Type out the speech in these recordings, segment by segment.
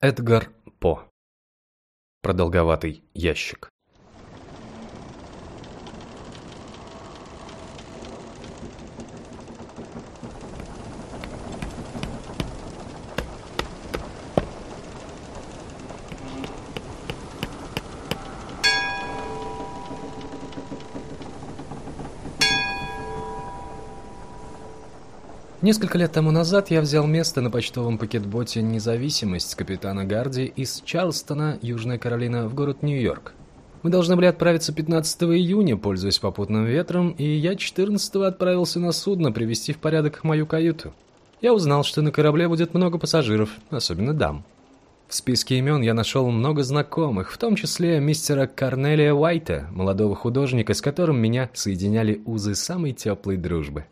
Эдгар По. Продолговатый ящик. Несколько лет тому назад я взял место на почтовом пакетботе «Независимость» капитана Гарди из Чарльстона, Южная Каролина, в город Нью-Йорк. Мы должны были отправиться 15 июня, пользуясь попутным ветром, и я 14 отправился на судно привести в порядок мою каюту. Я узнал, что на корабле будет много пассажиров, особенно дам. В списке имен я нашел много знакомых, в том числе мистера Корнелия Уайта, молодого художника, с которым меня соединяли узы самой теплой дружбы.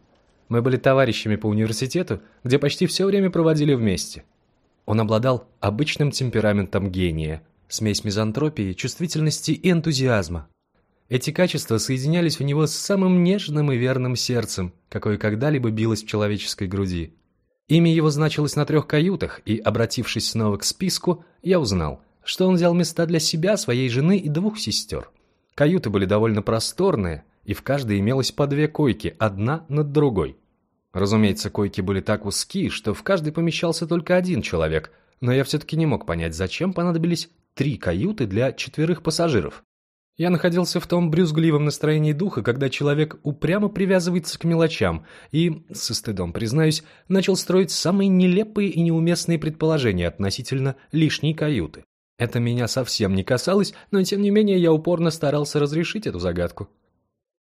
Мы были товарищами по университету, где почти все время проводили вместе. Он обладал обычным темпераментом гения, смесь мизантропии, чувствительности и энтузиазма. Эти качества соединялись в него с самым нежным и верным сердцем, какое когда-либо билось в человеческой груди. Имя его значилось на трех каютах, и, обратившись снова к списку, я узнал, что он взял места для себя, своей жены и двух сестер. Каюты были довольно просторные, и в каждой имелось по две койки, одна над другой. Разумеется, койки были так узкие, что в каждой помещался только один человек, но я все-таки не мог понять, зачем понадобились три каюты для четверых пассажиров. Я находился в том брюзгливом настроении духа, когда человек упрямо привязывается к мелочам и, со стыдом признаюсь, начал строить самые нелепые и неуместные предположения относительно лишней каюты. Это меня совсем не касалось, но тем не менее я упорно старался разрешить эту загадку.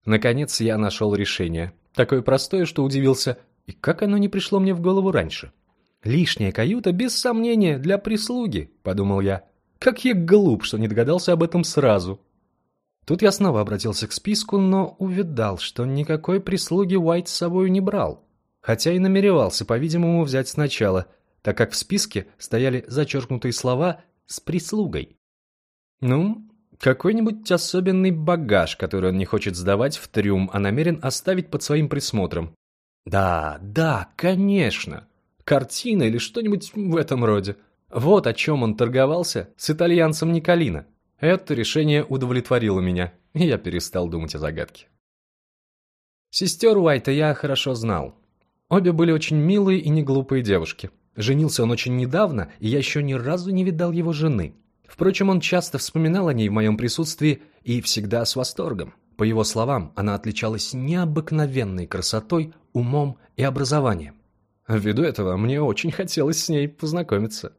Наконец я нашел решение. Такое простое, что удивился, и как оно не пришло мне в голову раньше? «Лишняя каюта, без сомнения, для прислуги», — подумал я. «Как я глуп, что не догадался об этом сразу». Тут я снова обратился к списку, но увидал, что никакой прислуги Уайт с собой не брал. Хотя и намеревался, по-видимому, взять сначала, так как в списке стояли зачеркнутые слова «с прислугой». Ну, какой-нибудь особенный багаж, который он не хочет сдавать в трюм, а намерен оставить под своим присмотром. Да, да, конечно. Картина или что-нибудь в этом роде. Вот о чем он торговался с итальянцем Николино. Это решение удовлетворило меня, и я перестал думать о загадке. Сестер Уайта я хорошо знал. Обе были очень милые и неглупые девушки. Женился он очень недавно, и я еще ни разу не видал его жены. Впрочем, он часто вспоминал о ней в моем присутствии и всегда с восторгом. По его словам, она отличалась необыкновенной красотой, умом и образованием. Ввиду этого мне очень хотелось с ней познакомиться.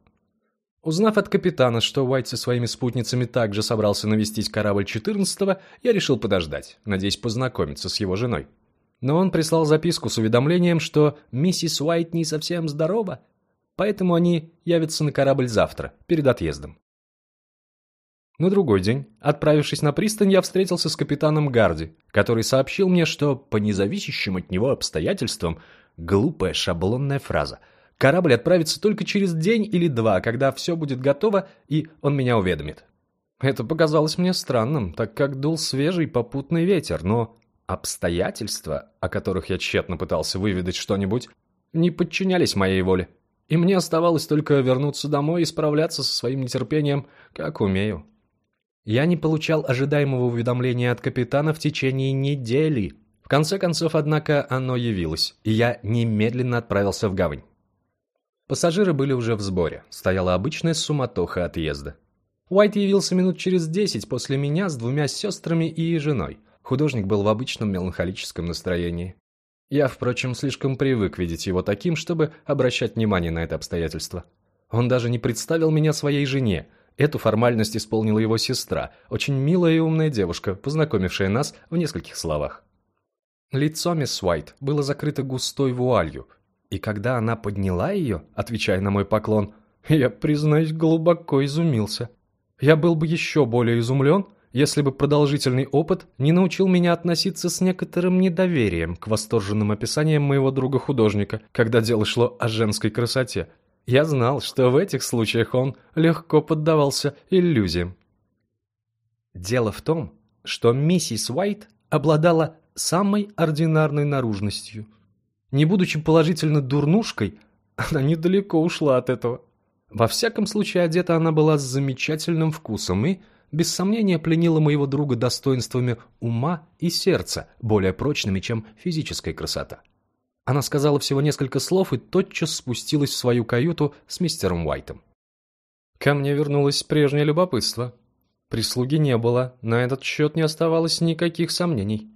Узнав от капитана, что Уайт со своими спутницами также собрался навестить корабль 14-го, я решил подождать, надеясь познакомиться с его женой. Но он прислал записку с уведомлением, что миссис Уайт не совсем здорова, поэтому они явятся на корабль завтра, перед отъездом. На другой день, отправившись на пристань, я встретился с капитаном Гарди, который сообщил мне, что по независящим от него обстоятельствам глупая шаблонная фраза. Корабль отправится только через день или два, когда все будет готово, и он меня уведомит. Это показалось мне странным, так как дул свежий попутный ветер, но обстоятельства, о которых я тщетно пытался выведать что-нибудь, не подчинялись моей воле. И мне оставалось только вернуться домой и справляться со своим нетерпением, как умею. Я не получал ожидаемого уведомления от капитана в течение недели. В конце концов, однако, оно явилось, и я немедленно отправился в гавань. Пассажиры были уже в сборе, стояла обычная суматоха отъезда. Уайт явился минут через десять после меня с двумя сестрами и женой. Художник был в обычном меланхолическом настроении. Я, впрочем, слишком привык видеть его таким, чтобы обращать внимание на это обстоятельство. Он даже не представил меня своей жене – Эту формальность исполнила его сестра, очень милая и умная девушка, познакомившая нас в нескольких словах. Лицо мисс Уайт было закрыто густой вуалью, и когда она подняла ее, отвечая на мой поклон, я, признаюсь, глубоко изумился. Я был бы еще более изумлен, если бы продолжительный опыт не научил меня относиться с некоторым недоверием к восторженным описаниям моего друга-художника, когда дело шло о женской красоте – я знал, что в этих случаях он легко поддавался иллюзиям. Дело в том, что миссис Уайт обладала самой ординарной наружностью. Не будучи положительно дурнушкой, она недалеко ушла от этого. Во всяком случае, одета она была с замечательным вкусом и, без сомнения, пленила моего друга достоинствами ума и сердца, более прочными, чем физическая красота. Она сказала всего несколько слов и тотчас спустилась в свою каюту с мистером Уайтом. Ко мне вернулось прежнее любопытство. Прислуги не было, на этот счет не оставалось никаких сомнений.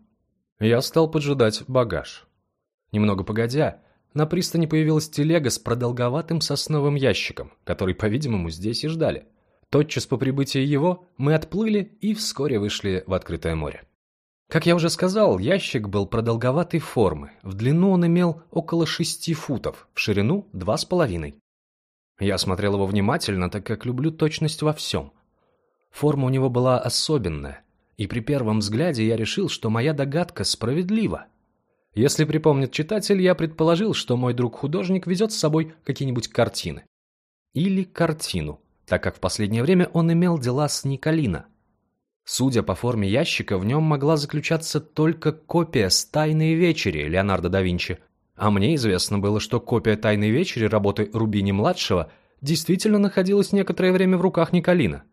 Я стал поджидать багаж. Немного погодя, на пристани появилась телега с продолговатым сосновым ящиком, который, по-видимому, здесь и ждали. Тотчас по прибытии его мы отплыли и вскоре вышли в открытое море. Как я уже сказал, ящик был продолговатой формы, в длину он имел около шести футов, в ширину два с половиной. Я смотрел его внимательно, так как люблю точность во всем. Форма у него была особенная, и при первом взгляде я решил, что моя догадка справедлива. Если припомнит читатель, я предположил, что мой друг-художник везет с собой какие-нибудь картины. Или картину, так как в последнее время он имел дела с Николино. Судя по форме ящика, в нем могла заключаться только копия с «Тайной вечери» Леонардо да Винчи. А мне известно было, что копия «Тайной вечери» работы Рубини-младшего действительно находилась некоторое время в руках Николина.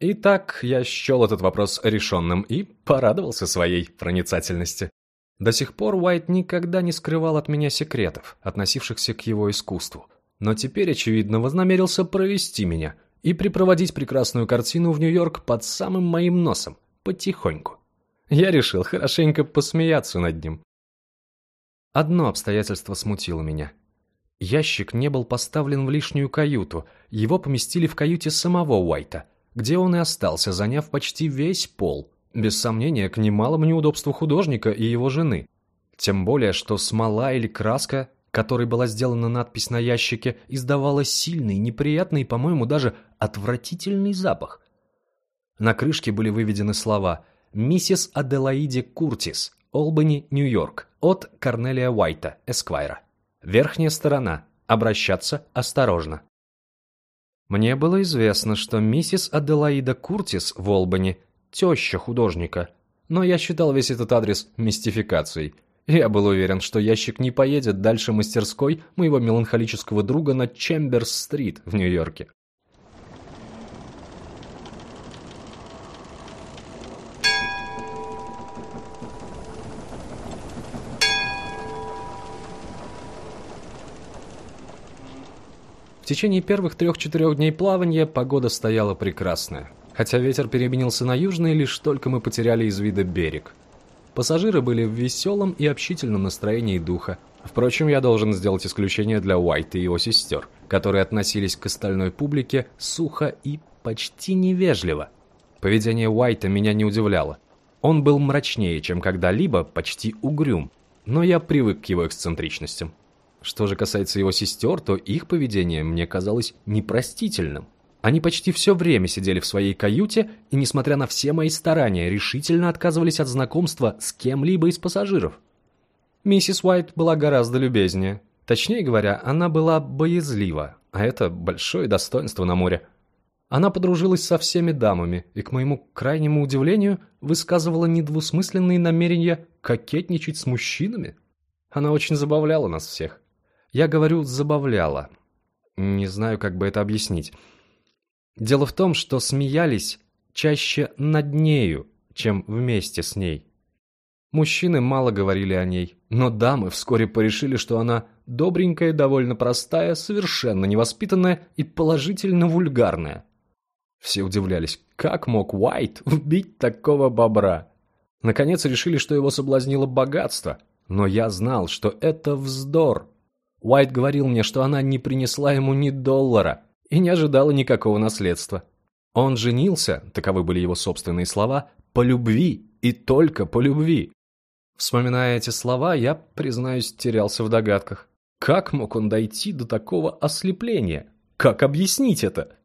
Итак, я счел этот вопрос решенным и порадовался своей проницательности. До сих пор Уайт никогда не скрывал от меня секретов, относившихся к его искусству. Но теперь, очевидно, вознамерился провести меня – и припроводить прекрасную картину в Нью-Йорк под самым моим носом, потихоньку. Я решил хорошенько посмеяться над ним. Одно обстоятельство смутило меня. Ящик не был поставлен в лишнюю каюту, его поместили в каюте самого Уайта, где он и остался, заняв почти весь пол, без сомнения, к немалому неудобству художника и его жены. Тем более, что смола или краска которой была сделана надпись на ящике, издавала сильный, неприятный и, по-моему, даже отвратительный запах. На крышке были выведены слова «Миссис Аделаиде Куртис, Олбани, Нью-Йорк, от Корнелия Уайта, Эсквайра». Верхняя сторона. Обращаться осторожно. Мне было известно, что миссис Аделаида Куртис в Олбани – теща художника, но я считал весь этот адрес мистификацией – я был уверен, что ящик не поедет дальше мастерской моего меланхолического друга на Чемберс-стрит в Нью-Йорке. В течение первых трех-четырех дней плавания погода стояла прекрасная, хотя ветер переменился на южный, лишь только мы потеряли из вида берег. Пассажиры были в веселом и общительном настроении духа. Впрочем, я должен сделать исключение для Уайта и его сестер, которые относились к остальной публике сухо и почти невежливо. Поведение Уайта меня не удивляло. Он был мрачнее, чем когда-либо, почти угрюм, но я привык к его эксцентричностям. Что же касается его сестер, то их поведение мне казалось непростительным. Они почти все время сидели в своей каюте и, несмотря на все мои старания, решительно отказывались от знакомства с кем-либо из пассажиров. Миссис Уайт была гораздо любезнее. Точнее говоря, она была боязлива, а это большое достоинство на море. Она подружилась со всеми дамами и, к моему крайнему удивлению, высказывала недвусмысленные намерения кокетничать с мужчинами. Она очень забавляла нас всех. Я говорю «забавляла». Не знаю, как бы это объяснить. Дело в том, что смеялись чаще над нею, чем вместе с ней. Мужчины мало говорили о ней, но дамы вскоре порешили, что она добренькая, довольно простая, совершенно невоспитанная и положительно вульгарная. Все удивлялись, как мог Уайт убить такого бобра? Наконец решили, что его соблазнило богатство, но я знал, что это вздор. Уайт говорил мне, что она не принесла ему ни доллара – и не ожидала никакого наследства. Он женился, таковы были его собственные слова, по любви и только по любви. Вспоминая эти слова, я, признаюсь, терялся в догадках. Как мог он дойти до такого ослепления? Как объяснить это?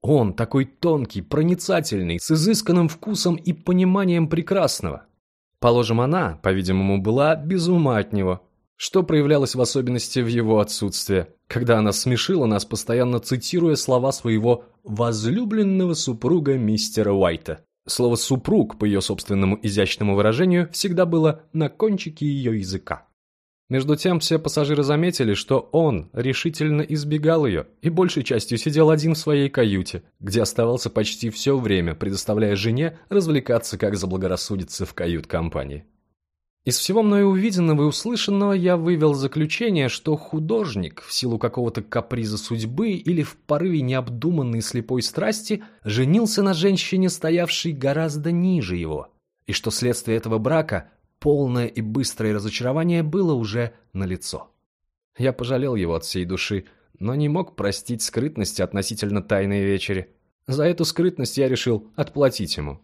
Он такой тонкий, проницательный, с изысканным вкусом и пониманием прекрасного. Положим, она, по-видимому, была без ума от него, что проявлялось в особенности в его отсутствие, когда она смешила нас, постоянно цитируя слова своего возлюбленного супруга мистера Уайта. Слово «супруг», по ее собственному изящному выражению, всегда было на кончике ее языка. Между тем, все пассажиры заметили, что он решительно избегал ее и большей частью сидел один в своей каюте, где оставался почти все время, предоставляя жене развлекаться, как заблагорассудится в кают-компании. Из всего мною увиденного и услышанного я вывел заключение, что художник, в силу какого-то каприза судьбы или в порыве необдуманной слепой страсти, женился на женщине, стоявшей гораздо ниже его, и что следствие этого брака полное и быстрое разочарование было уже налицо. Я пожалел его от всей души, но не мог простить скрытности относительно тайной вечери. За эту скрытность я решил отплатить ему.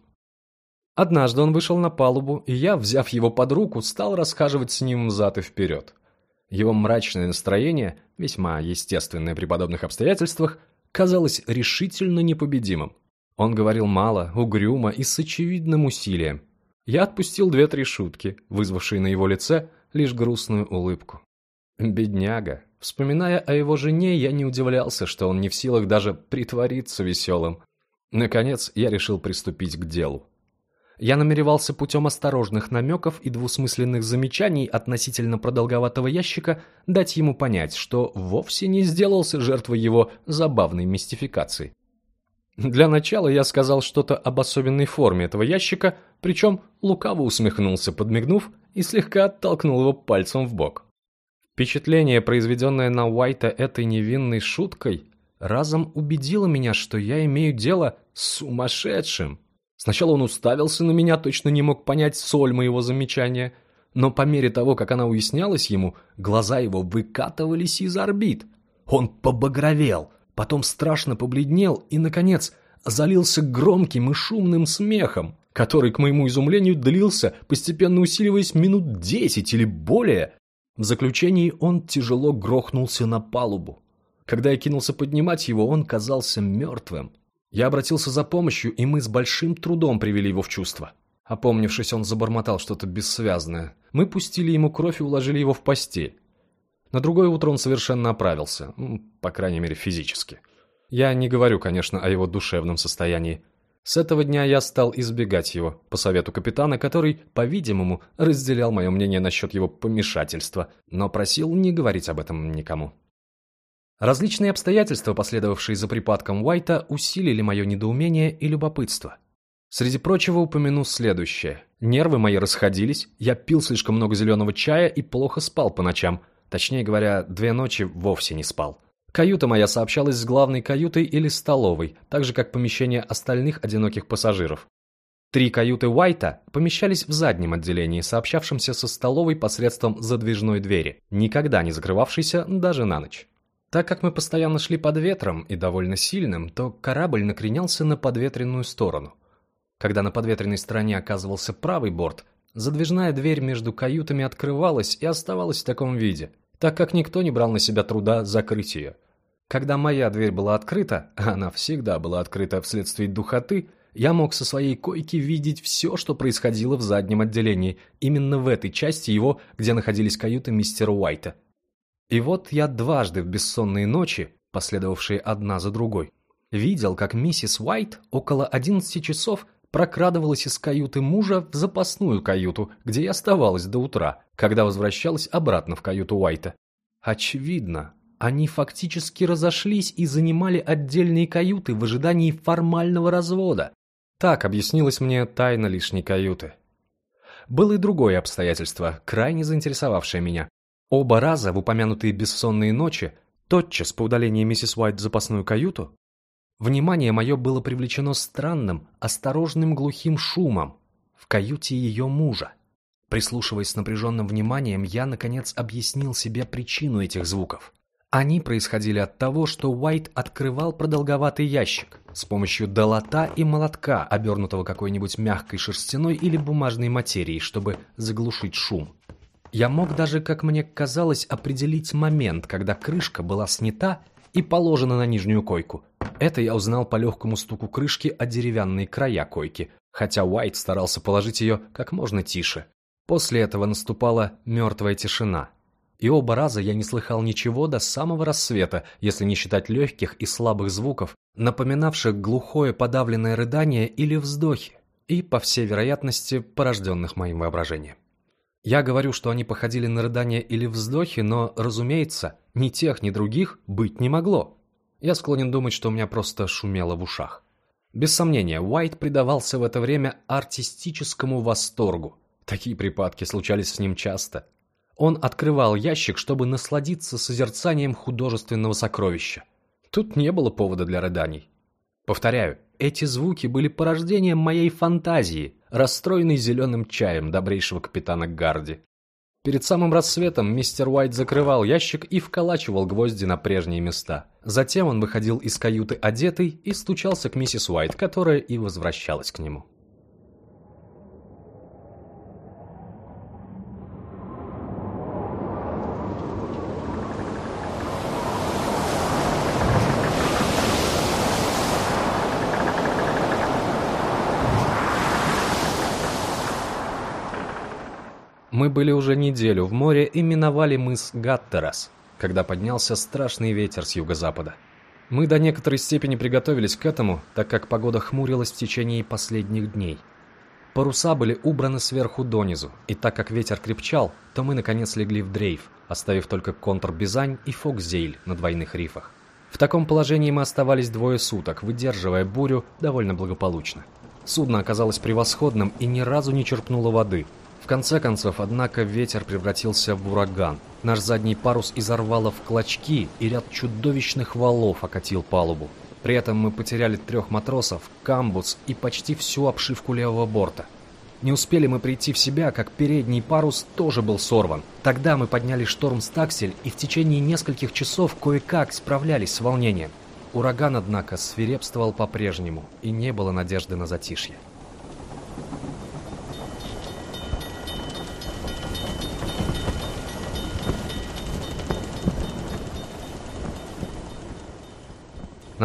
Однажды он вышел на палубу, и я, взяв его под руку, стал расхаживать с ним взад и вперед. Его мрачное настроение, весьма естественное при подобных обстоятельствах, казалось решительно непобедимым. Он говорил мало, угрюмо и с очевидным усилием, я отпустил две-три шутки, вызвавшие на его лице лишь грустную улыбку. Бедняга. Вспоминая о его жене, я не удивлялся, что он не в силах даже притвориться веселым. Наконец, я решил приступить к делу. Я намеревался путем осторожных намеков и двусмысленных замечаний относительно продолговатого ящика дать ему понять, что вовсе не сделался жертвой его забавной мистификации. Для начала я сказал что-то об особенной форме этого ящика, причем лукаво усмехнулся, подмигнув, и слегка оттолкнул его пальцем в бок. Впечатление, произведенное на Уайта этой невинной шуткой, разом убедило меня, что я имею дело с сумасшедшим. Сначала он уставился на меня, точно не мог понять соль моего замечания, но по мере того, как она уяснялась ему, глаза его выкатывались из орбит. Он побагровел, потом страшно побледнел и, наконец, залился громким и шумным смехом, который, к моему изумлению, длился, постепенно усиливаясь минут десять или более. В заключении он тяжело грохнулся на палубу. Когда я кинулся поднимать его, он казался мертвым. Я обратился за помощью, и мы с большим трудом привели его в чувство. Опомнившись, он забормотал что-то бессвязное. Мы пустили ему кровь и уложили его в постель. На другое утро он совершенно оправился, по крайней мере физически. Я не говорю, конечно, о его душевном состоянии. С этого дня я стал избегать его, по совету капитана, который, по-видимому, разделял мое мнение насчет его помешательства, но просил не говорить об этом никому. Различные обстоятельства, последовавшие за припадком Уайта, усилили мое недоумение и любопытство. Среди прочего упомяну следующее. Нервы мои расходились, я пил слишком много зеленого чая и плохо спал по ночам – Точнее говоря, две ночи вовсе не спал. Каюта моя сообщалась с главной каютой или столовой, так же как помещение остальных одиноких пассажиров. Три каюты Уайта помещались в заднем отделении, сообщавшемся со столовой посредством задвижной двери, никогда не закрывавшейся даже на ночь. Так как мы постоянно шли под ветром и довольно сильным, то корабль накренялся на подветренную сторону. Когда на подветренной стороне оказывался правый борт, Задвижная дверь между каютами открывалась и оставалась в таком виде, так как никто не брал на себя труда закрыть ее. Когда моя дверь была открыта, а она всегда была открыта вследствие духоты, я мог со своей койки видеть все, что происходило в заднем отделении, именно в этой части его, где находились каюты мистера Уайта. И вот я дважды в бессонные ночи, последовавшие одна за другой, видел, как миссис Уайт около одиннадцати часов прокрадывалась из каюты мужа в запасную каюту, где и оставалась до утра, когда возвращалась обратно в каюту Уайта. Очевидно, они фактически разошлись и занимали отдельные каюты в ожидании формального развода. Так объяснилась мне тайна лишней каюты. Было и другое обстоятельство, крайне заинтересовавшее меня. Оба раза в упомянутые бессонные ночи, тотчас по удалении миссис Уайт в запасную каюту, Внимание мое было привлечено странным, осторожным глухим шумом в каюте ее мужа. Прислушиваясь с напряженным вниманием, я, наконец, объяснил себе причину этих звуков. Они происходили от того, что Уайт открывал продолговатый ящик с помощью долота и молотка, обернутого какой-нибудь мягкой шерстяной или бумажной материей, чтобы заглушить шум. Я мог даже, как мне казалось, определить момент, когда крышка была снята и положена на нижнюю койку – это я узнал по легкому стуку крышки о деревянные края койки, хотя Уайт старался положить ее как можно тише. После этого наступала мертвая тишина. И оба раза я не слыхал ничего до самого рассвета, если не считать легких и слабых звуков, напоминавших глухое подавленное рыдание или вздохи, и, по всей вероятности, порожденных моим воображением. Я говорю, что они походили на рыдания или вздохи, но, разумеется, ни тех, ни других быть не могло. Я склонен думать, что у меня просто шумело в ушах. Без сомнения, Уайт предавался в это время артистическому восторгу. Такие припадки случались с ним часто. Он открывал ящик, чтобы насладиться созерцанием художественного сокровища. Тут не было повода для рыданий. Повторяю, эти звуки были порождением моей фантазии, расстроенной зеленым чаем добрейшего капитана Гарди. Перед самым рассветом мистер Уайт закрывал ящик и вколачивал гвозди на прежние места. Затем он выходил из каюты одетый и стучался к миссис Уайт, которая и возвращалась к нему. Мы были уже неделю в море и миновали мыс Гаттерас, когда поднялся страшный ветер с юго-запада. Мы до некоторой степени приготовились к этому, так как погода хмурилась в течение последних дней. Паруса были убраны сверху донизу, и так как ветер крепчал, то мы наконец легли в дрейф, оставив только контр-бизань и фокзейль на двойных рифах. В таком положении мы оставались двое суток, выдерживая бурю довольно благополучно. Судно оказалось превосходным и ни разу не черпнуло воды – в конце концов, однако, ветер превратился в ураган. Наш задний парус изорвало в клочки, и ряд чудовищных валов окатил палубу. При этом мы потеряли трех матросов, камбуз и почти всю обшивку левого борта. Не успели мы прийти в себя, как передний парус тоже был сорван. Тогда мы подняли шторм с таксель и в течение нескольких часов кое-как справлялись с волнением. Ураган, однако, свирепствовал по-прежнему, и не было надежды на затишье.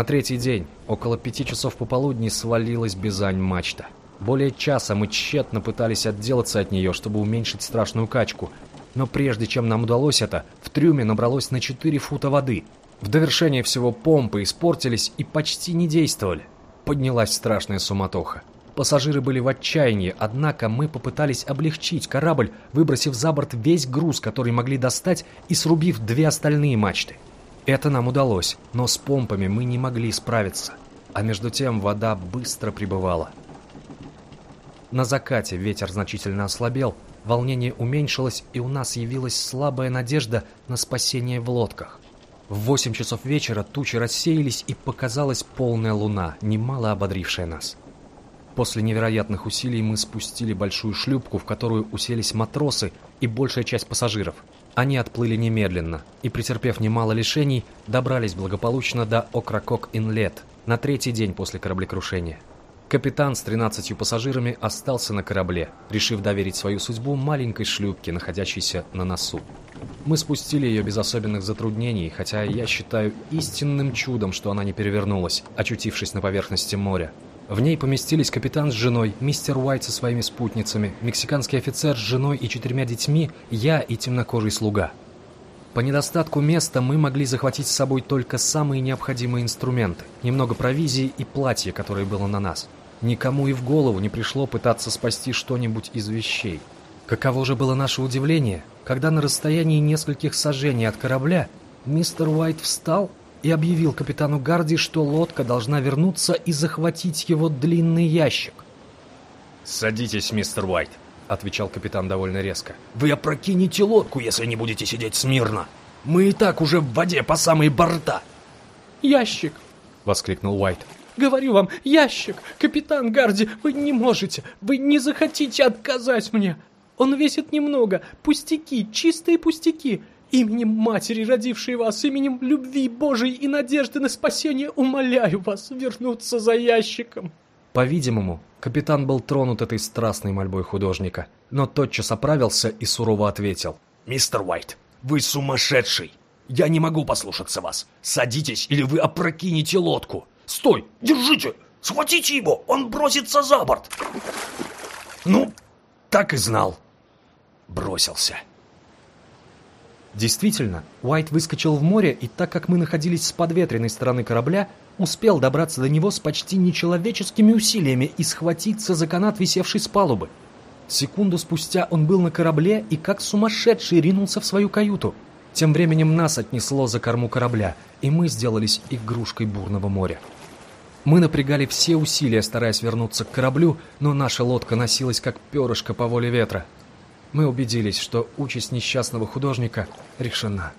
На третий день, около пяти часов пополудни, свалилась Бизань-мачта. Более часа мы тщетно пытались отделаться от нее, чтобы уменьшить страшную качку. Но прежде чем нам удалось это, в трюме набралось на 4 фута воды. В довершение всего помпы испортились и почти не действовали. Поднялась страшная суматоха. Пассажиры были в отчаянии, однако мы попытались облегчить корабль, выбросив за борт весь груз, который могли достать, и срубив две остальные мачты. Это нам удалось, но с помпами мы не могли справиться, а между тем вода быстро прибывала. На закате ветер значительно ослабел, волнение уменьшилось, и у нас явилась слабая надежда на спасение в лодках. В восемь часов вечера тучи рассеялись, и показалась полная луна, немало ободрившая нас. После невероятных усилий мы спустили большую шлюпку, в которую уселись матросы и большая часть пассажиров – они отплыли немедленно и, претерпев немало лишений, добрались благополучно до Окракок-Инлет на третий день после кораблекрушения. Капитан с 13 пассажирами остался на корабле, решив доверить свою судьбу маленькой шлюпке, находящейся на носу. Мы спустили ее без особенных затруднений, хотя я считаю истинным чудом, что она не перевернулась, очутившись на поверхности моря. В ней поместились капитан с женой, мистер Уайт со своими спутницами, мексиканский офицер с женой и четырьмя детьми, я и темнокожий слуга. По недостатку места мы могли захватить с собой только самые необходимые инструменты, немного провизии и платья, которое было на нас. Никому и в голову не пришло пытаться спасти что-нибудь из вещей. Каково же было наше удивление, когда на расстоянии нескольких сажений от корабля мистер Уайт встал и объявил капитану Гарди, что лодка должна вернуться и захватить его длинный ящик. «Садитесь, мистер Уайт», — отвечал капитан довольно резко. «Вы опрокинете лодку, если не будете сидеть смирно. Мы и так уже в воде по самые борта». «Ящик!» — воскликнул Уайт. «Говорю вам, ящик! Капитан Гарди, вы не можете, вы не захотите отказать мне! Он весит немного, пустяки, чистые пустяки. Именем матери, родившей вас, именем любви Божией и надежды на спасение, умоляю вас вернуться за ящиком. По-видимому, капитан был тронут этой страстной мольбой художника, но тотчас оправился и сурово ответил. «Мистер Уайт, вы сумасшедший! Я не могу послушаться вас! Садитесь, или вы опрокинете лодку! Стой! Держите! Схватите его! Он бросится за борт!» «Ну, так и знал!» Бросился. Действительно, Уайт выскочил в море, и так как мы находились с подветренной стороны корабля, успел добраться до него с почти нечеловеческими усилиями и схватиться за канат, висевший с палубы. Секунду спустя он был на корабле и как сумасшедший ринулся в свою каюту. Тем временем нас отнесло за корму корабля, и мы сделались игрушкой бурного моря. Мы напрягали все усилия, стараясь вернуться к кораблю, но наша лодка носилась как перышко по воле ветра. Мы убедились, что участь несчастного художника решена.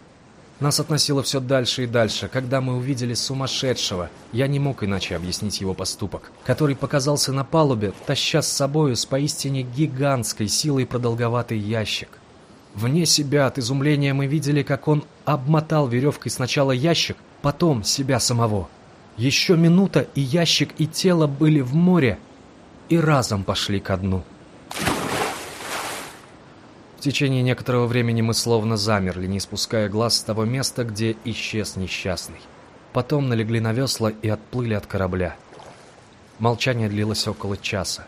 Нас относило все дальше и дальше. Когда мы увидели сумасшедшего, я не мог иначе объяснить его поступок, который показался на палубе, таща с собою с поистине гигантской силой продолговатый ящик. Вне себя от изумления мы видели, как он обмотал веревкой сначала ящик, потом себя самого. Еще минута, и ящик, и тело были в море, и разом пошли ко дну. В течение некоторого времени мы словно замерли, не спуская глаз с того места, где исчез несчастный. Потом налегли на весла и отплыли от корабля. Молчание длилось около часа.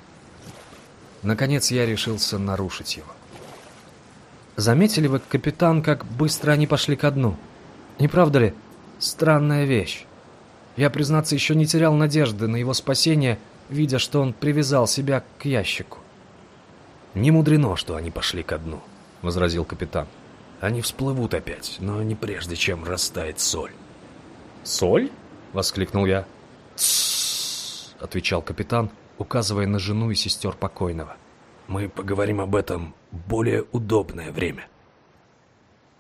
Наконец я решился нарушить его. Заметили вы, капитан, как быстро они пошли ко дну? Не правда ли? Странная вещь. Я, признаться, еще не терял надежды на его спасение, видя, что он привязал себя к ящику. «Не мудрено, что они пошли ко дну», — возразил капитан. «Они всплывут опять, но не прежде, чем растает соль». «Соль?» — воскликнул я. «Тссс», — отвечал капитан, указывая на жену и сестер покойного. «Мы поговорим об этом более удобное время».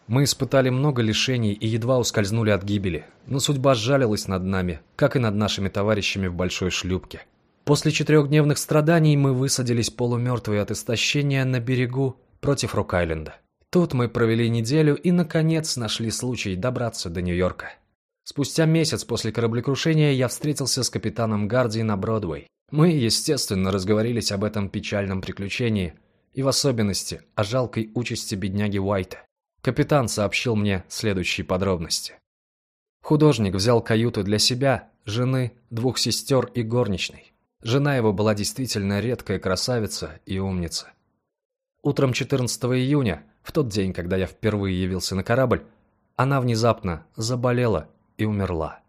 Мы испытали много лишений и едва ускользнули от гибели, но судьба сжалилась над нами, как и над нашими товарищами в большой шлюпке. После четырехдневных страданий мы высадились полумертвые от истощения на берегу против Рок-Айленда. Тут мы провели неделю и, наконец, нашли случай добраться до Нью-Йорка. Спустя месяц после кораблекрушения я встретился с капитаном Гарди на Бродвей. Мы, естественно, разговорились об этом печальном приключении и в особенности о жалкой участи бедняги Уайта. Капитан сообщил мне следующие подробности. Художник взял каюту для себя, жены, двух сестер и горничной. Жена его была действительно редкая красавица и умница. Утром 14 июня, в тот день, когда я впервые явился на корабль, она внезапно заболела и умерла.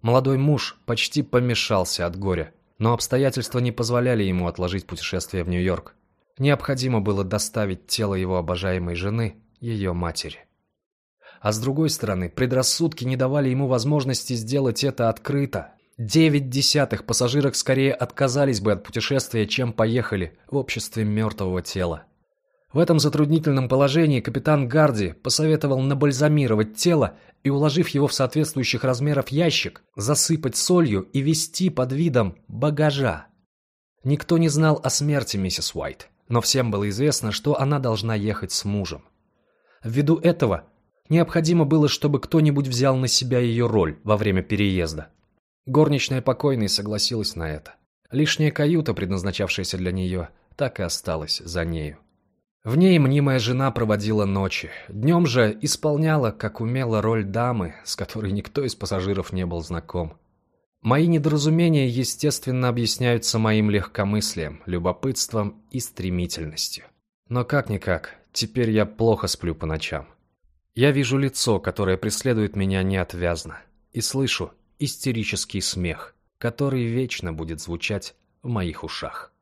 Молодой муж почти помешался от горя, но обстоятельства не позволяли ему отложить путешествие в Нью-Йорк. Необходимо было доставить тело его обожаемой жены ее матери. А с другой стороны, предрассудки не давали ему возможности сделать это открыто. Девять десятых пассажирок скорее отказались бы от путешествия, чем поехали в обществе мертвого тела. В этом затруднительном положении капитан Гарди посоветовал набальзамировать тело и, уложив его в соответствующих размеров ящик, засыпать солью и вести под видом багажа. Никто не знал о смерти миссис Уайт, но всем было известно, что она должна ехать с мужем. Ввиду этого необходимо было, чтобы кто-нибудь взял на себя ее роль во время переезда. Горничная покойной согласилась на это. Лишняя каюта, предназначавшаяся для нее, так и осталась за нею. В ней мнимая жена проводила ночи. Днем же исполняла, как умела, роль дамы, с которой никто из пассажиров не был знаком. Мои недоразумения, естественно, объясняются моим легкомыслием, любопытством и стремительностью. Но как-никак, Теперь я плохо сплю по ночам. Я вижу лицо, которое преследует меня неотвязно, и слышу истерический смех, который вечно будет звучать в моих ушах.